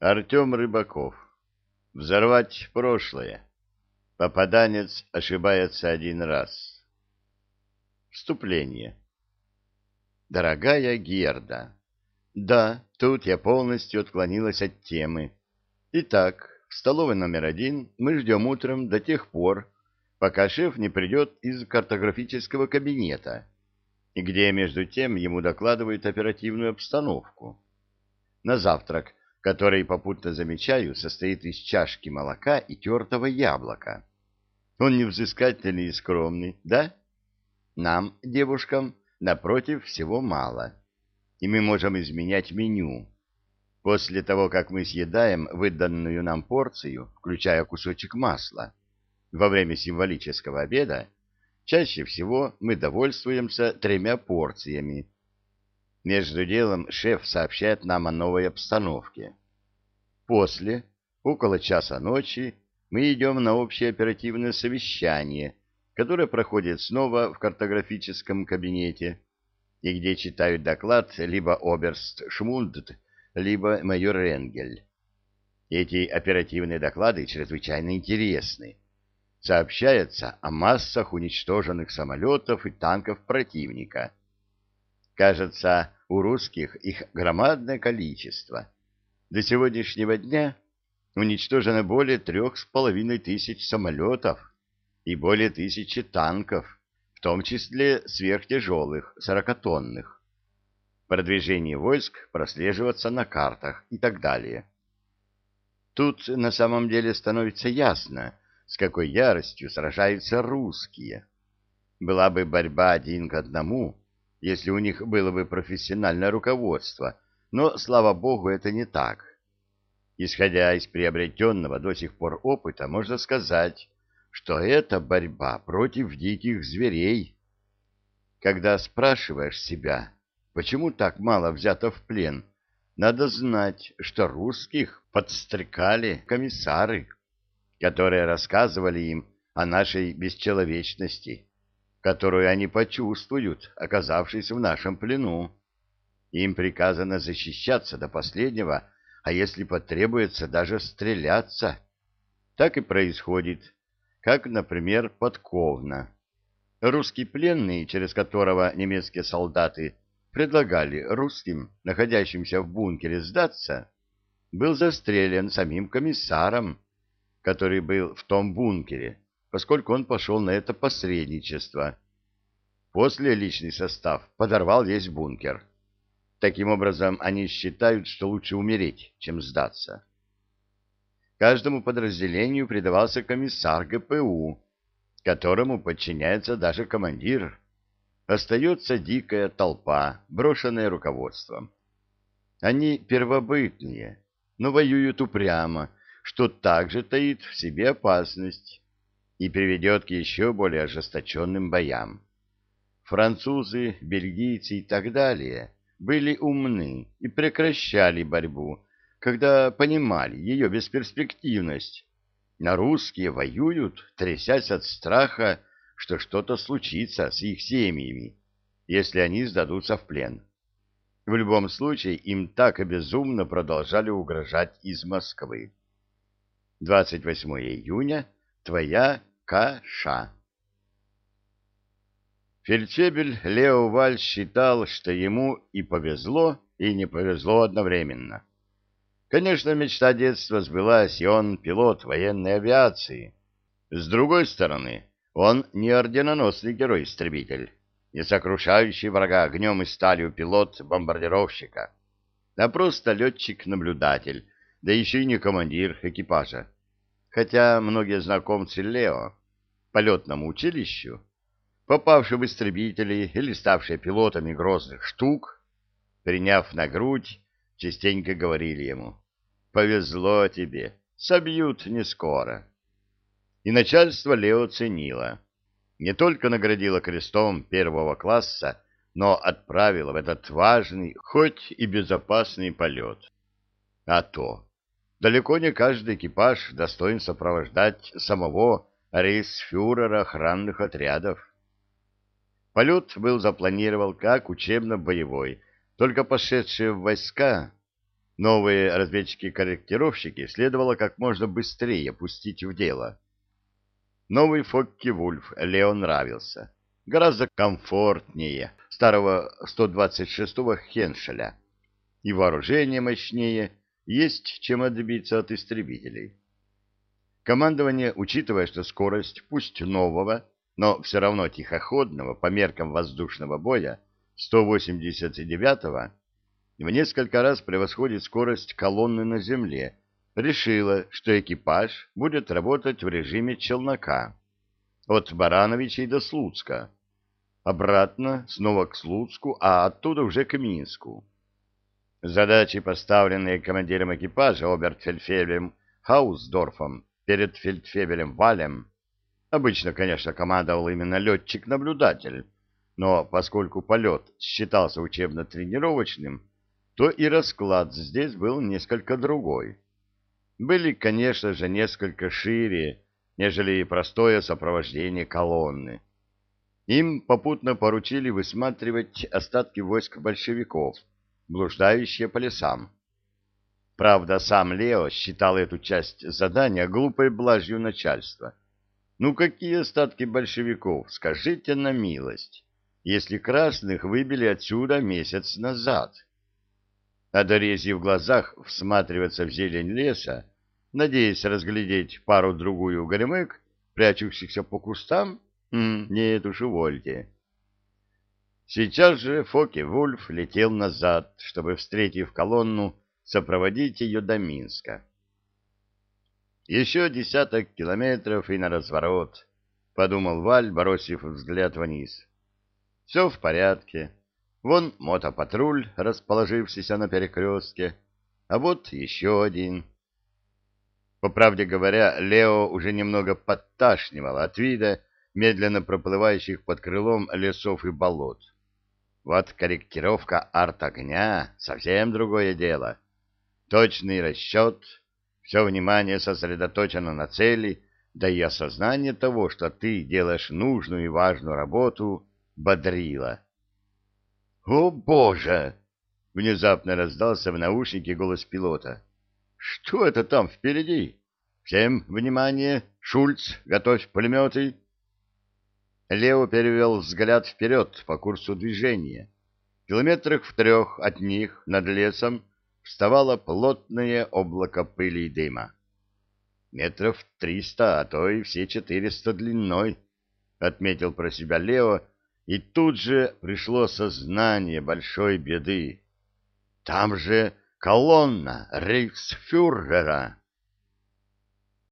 Артем Рыбаков. Взорвать прошлое. Попаданец ошибается один раз. Вступление. Дорогая Герда, да, тут я полностью отклонилась от темы. Итак, в столовой номер один мы ждем утром до тех пор, пока шеф не придет из картографического кабинета, где между тем ему докладывают оперативную обстановку. На завтрак, который попутно замечаю, состоит из чашки молока и тертого яблока. Он невзыскательный и скромный, да? Нам, девушкам, напротив, всего мало. И мы можем изменять меню. После того, как мы съедаем выданную нам порцию, включая кусочек масла, во время символического обеда, чаще всего мы довольствуемся тремя порциями. Между делом шеф сообщает нам о новой обстановке. После, около часа ночи, мы идем на общее оперативное совещание, которое проходит снова в картографическом кабинете, и где читают доклад либо оберст Шмундт, либо майор Ренгель. Эти оперативные доклады чрезвычайно интересны сообщается о массах уничтоженных самолетов и танков противника. Кажется, у русских их громадное количество. До сегодняшнего дня уничтожено более трех с половиной тысяч самолетов и более тысячи танков, в том числе сверхтяжелых, сорокатонных. Продвижение войск прослеживаться на картах и так далее. Тут на самом деле становится ясно, с какой яростью сражаются русские. Была бы борьба один к одному, если у них было бы профессиональное руководство, но, слава богу, это не так. Исходя из приобретенного до сих пор опыта, можно сказать, что это борьба против диких зверей. Когда спрашиваешь себя, почему так мало взято в плен, надо знать, что русских подстрекали комиссары которые рассказывали им о нашей бесчеловечности, которую они почувствуют, оказавшись в нашем плену. Им приказано защищаться до последнего, а если потребуется, даже стреляться. Так и происходит, как, например, подковно. Русский пленный, через которого немецкие солдаты предлагали русским, находящимся в бункере, сдаться, был застрелен самим комиссаром, который был в том бункере, поскольку он пошел на это посредничество. После личный состав подорвал весь бункер. Таким образом, они считают, что лучше умереть, чем сдаться. Каждому подразделению придавался комиссар ГПУ, которому подчиняется даже командир. Остается дикая толпа, брошенная руководством. Они первобытные, но воюют упрямо, что также таит в себе опасность и приведет к еще более ожесточенным боям. Французы, бельгийцы и так далее были умны и прекращали борьбу, когда понимали ее бесперспективность. На русские воюют, трясясь от страха, что что-то случится с их семьями, если они сдадутся в плен. В любом случае, им так и безумно продолжали угрожать из Москвы. 28 июня. Твоя Каша. Фельдфебель Лео Валь считал, что ему и повезло, и не повезло одновременно. Конечно, мечта детства сбылась, и он пилот военной авиации. С другой стороны, он не орденоносный герой-истребитель, не сокрушающий врага огнем и сталью пилот бомбардировщика, а просто летчик-наблюдатель, да еще и не командир экипажа. Хотя многие знакомцы Лео по летному училищу, попавшие в истребители или ставшие пилотами грозных штук, приняв на грудь, частенько говорили ему «Повезло тебе, собьют не скоро». И начальство Лео ценило. Не только наградило крестом первого класса, но отправило в этот важный, хоть и безопасный полет. А то далеко не каждый экипаж достоин сопровождать самого рейсфюрера охранных отрядов. Полет был запланирован как учебно-боевой, только пошедшие в войска Новые разведчики-корректировщики следовало как можно быстрее пустить в дело. Новый Фокке-Вульф Лео нравился. Гораздо комфортнее старого 126-го Хеншеля. И вооружение мощнее, есть чем отбиться от истребителей. Командование, учитывая, что скорость, пусть нового, но все равно тихоходного по меркам воздушного боя, 189-го, в несколько раз превосходит скорость колонны на земле, решила, что экипаж будет работать в режиме челнока от Барановичей до Слуцка, обратно снова к Слуцку, а оттуда уже к Минску. Задачи, поставленные командиром экипажа оберфельдфебелем Хаусдорфом перед фельдфебелем Валем, обычно, конечно, командовал именно летчик-наблюдатель, но поскольку полет считался учебно-тренировочным, то и расклад здесь был несколько другой. Были, конечно же, несколько шире, нежели простое сопровождение колонны. Им попутно поручили высматривать остатки войск большевиков, блуждающие по лесам. Правда, сам Лео считал эту часть задания глупой блажью начальства. Ну какие остатки большевиков, скажите на милость, если красных выбили отсюда месяц назад? А Дорези в глазах всматриваться в зелень леса, надеясь разглядеть пару-другую горемык, прячущихся по кустам? Нет уж, увольте. Сейчас же Фоке-Вульф летел назад, чтобы, встретив колонну, сопроводить ее до Минска. «Еще десяток километров и на разворот», — подумал Валь, бросив взгляд вниз. «Все в порядке. Вон мотопатруль, расположившийся на перекрестке, а вот еще один». По правде говоря, Лео уже немного подташнивал от вида медленно проплывающих под крылом лесов и болот. Вот корректировка арт-огня — совсем другое дело. Точный расчет, все внимание сосредоточено на цели, да и осознание того, что ты делаешь нужную и важную работу, бодрило. «О, Боже!» — внезапно раздался в наушнике голос пилота. «Что это там впереди? Всем внимание! Шульц, готовь пулеметы!» Лео перевел взгляд вперед по курсу движения. Километрах в трех от них, над лесом, вставало плотное облако пыли и дыма. Метров триста, а то и все четыреста длиной, — отметил про себя Лео, и тут же пришло сознание большой беды. Там же колонна рейхсфюрера.